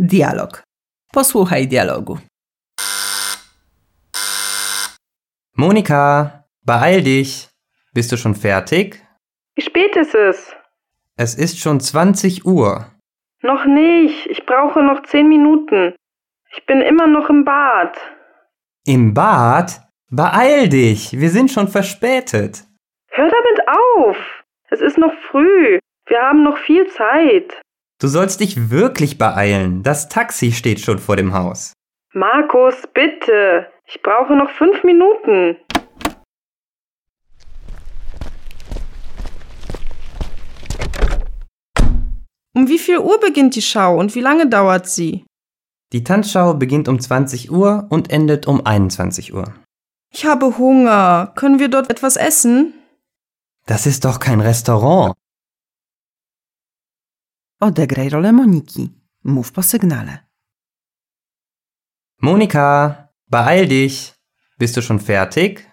Dialog. Posłuchaj dialogu. Monika, beeil dich. Bist du schon fertig? Wie spät ist es? Es ist schon 20 Uhr. Noch nicht. Ich brauche noch zehn Minuten. Ich bin immer noch im Bad. Im Bad? Beeil dich, wir sind schon verspätet. Hör damit auf. Es ist noch früh. Wir haben noch viel Zeit. Du sollst dich wirklich beeilen. Das Taxi steht schon vor dem Haus. Markus, bitte. Ich brauche noch fünf Minuten. Um wie viel Uhr beginnt die Schau und wie lange dauert sie? Die Tanzschau beginnt um 20 Uhr und endet um 21 Uhr. Ich habe Hunger. Können wir dort etwas essen? Das ist doch kein Restaurant. Odegraj rolę Moniki. Mów po sygnale. Monika, beeil dich. Bist du schon fertig?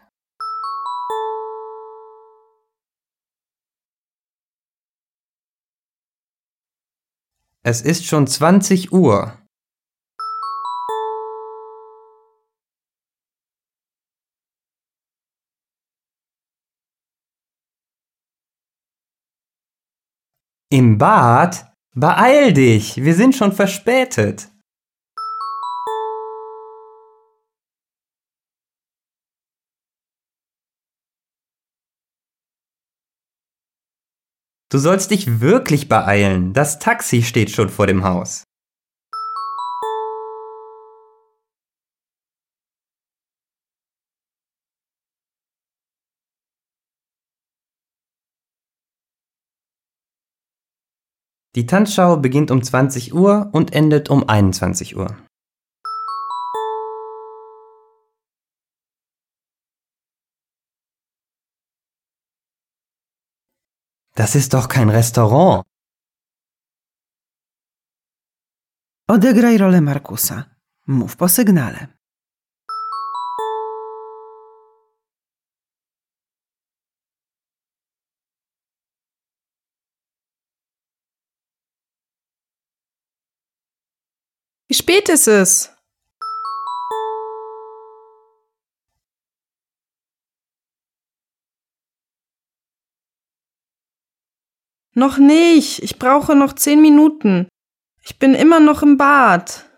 Es ist schon 20 Uhr. Im Bad? Beeil dich, wir sind schon verspätet. Du sollst dich wirklich beeilen, das Taxi steht schon vor dem Haus. Die Tanzschau beginnt um 20 Uhr und endet um 21 Uhr. Das ist doch kein Restaurant. Odegraj rolę Markusa. Mów po sygnale. Wie spät ist es? Noch nicht. Ich brauche noch zehn Minuten. Ich bin immer noch im Bad.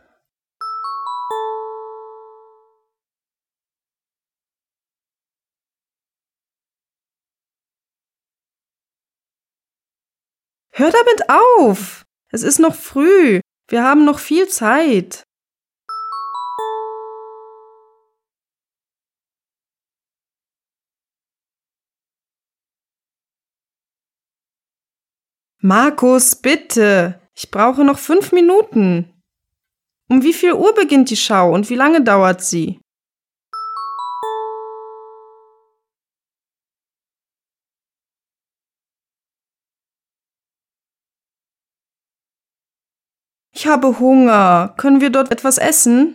Hör damit auf. Es ist noch früh. Wir haben noch viel Zeit. Markus, bitte. Ich brauche noch fünf Minuten. Um wie viel Uhr beginnt die Schau und wie lange dauert sie? Ich habe Hunger. Können wir dort etwas essen?